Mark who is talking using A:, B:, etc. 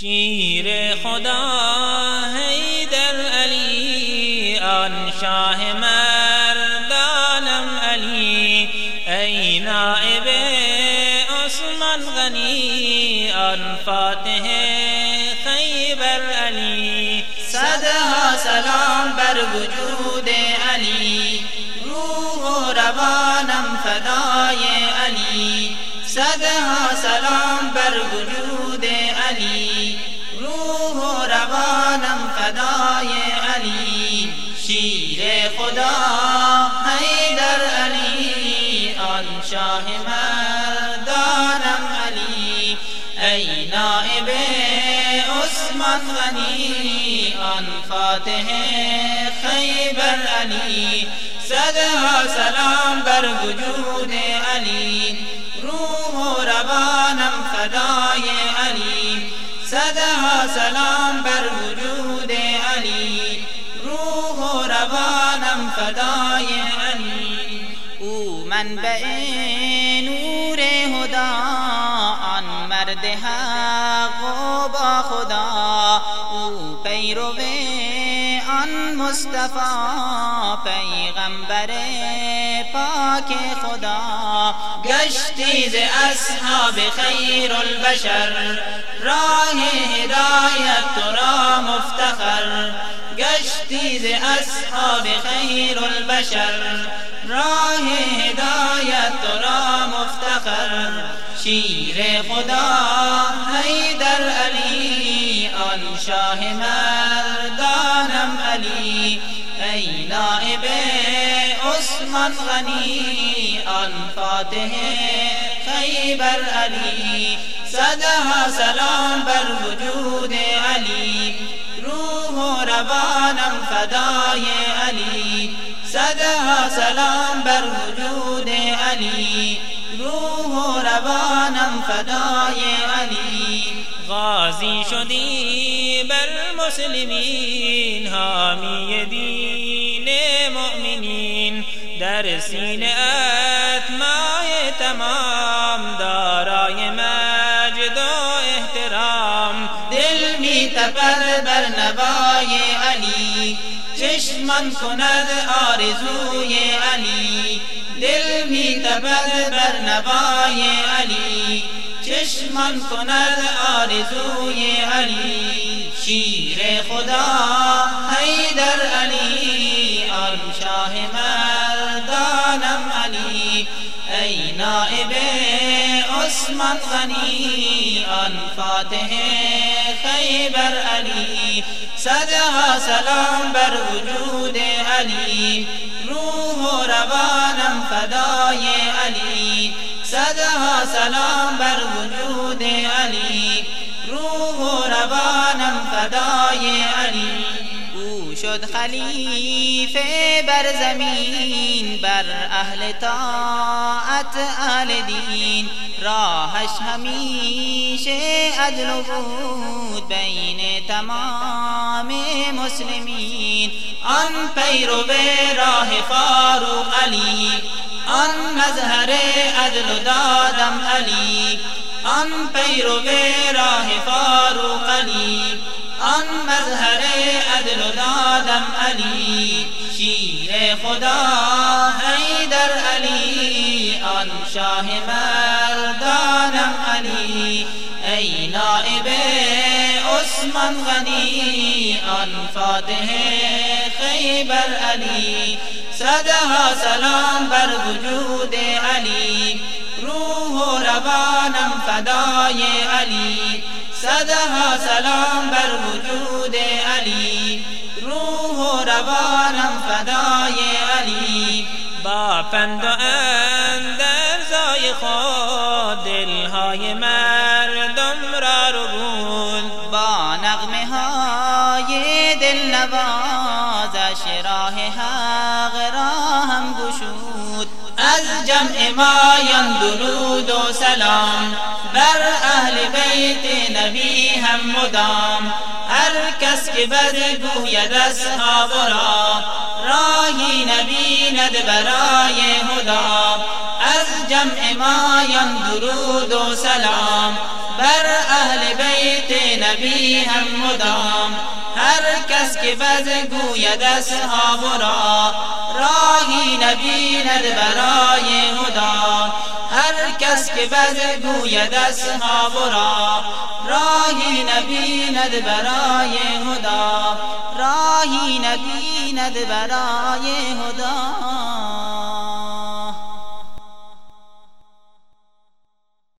A: شیر خدا حیدر علی آن شاه مردانم علی. ای نائب عثمان غنی آن فاتح خیبر علی.
B: صدها سلام بر وجود علی. روح و روانم فدای علی. صدها سلام بر وجود فدای علی شیر خدا حیدر علی. آن شاه مردانم علی ای نائب عثمان غنی. آن فاتح خیبر علی صدها سلام بر وجود علی. روح و روانم فدای علی. صدها سلام منبع نور هدا آن مرد حق و با خدا. او پیرو آن مصطفی پیغمبر پاک خدا. گشتی ز اصحاب خیر البشر راه هدایت تو را مفتخر. گشتی ز اصحاب خیر البشر راه هدایت را مفتخر. شیر خدا حیدر علی آن شاه مردانم علی. ای نائب عثمان غنی آن فاتح خیبر علی. صدها سلام بر وجود علی. روح و روانم فدای علی. صدها سلام بر وجود علی. روح و روانم فدای علی.
A: غازی شدی بر مسلمین حامی دین مؤمنین. در سینه ات مای تمام دارای مجد و احترام.
B: دل می تپد بر نوای علی. چشمان کند آرزوی علی. دل می تپد بر نوای علی. چشمان کند آرزوی علی. شیر خدا حیدر علی. آن شاه مردانم علی. ای نائب عثمان غنی. آن فاتح خیبر علی. صدها سلام بر وجود علی. روح و روانم فدای علی. صدها سلام بر وجود علی. روح و روانم فدای علی. او شد خلیفه بر زمین بر اهل طاعت اهل دین. راهش همیشه عدل بود بین تمام مسلمین. آن پیرو راه فاروق علی آن مظهر عدل و دادم علی. آن پیرو راه فاروق علی آن مظهر عدل و دادم علی. شیر خدا حیدر علی آن شاه مردانم علی. ای نائب عثمان غنی آن فاتح خیبر علی. صدها سلام بر وجود علی. روح و روانم فدای علی. صدها سلام بر وجود علی. روح و روانم فدای علی.
A: با پند و اندرزای خود دلهای مردم
B: از جمع مایان درود و سلام. بر اهل بیت نبی هم مدام. هر کس که بد گوید اصحاب را راهی نبیند برای هدا از جمع مایان درود و سلام. بر اهل بیت نبی هم مدام. هر کس که بد گوید اصحاب را راهی نبیند برای بد گوید اصحاب را. راهی نبیند برای هدا راهی نبیند برای هدا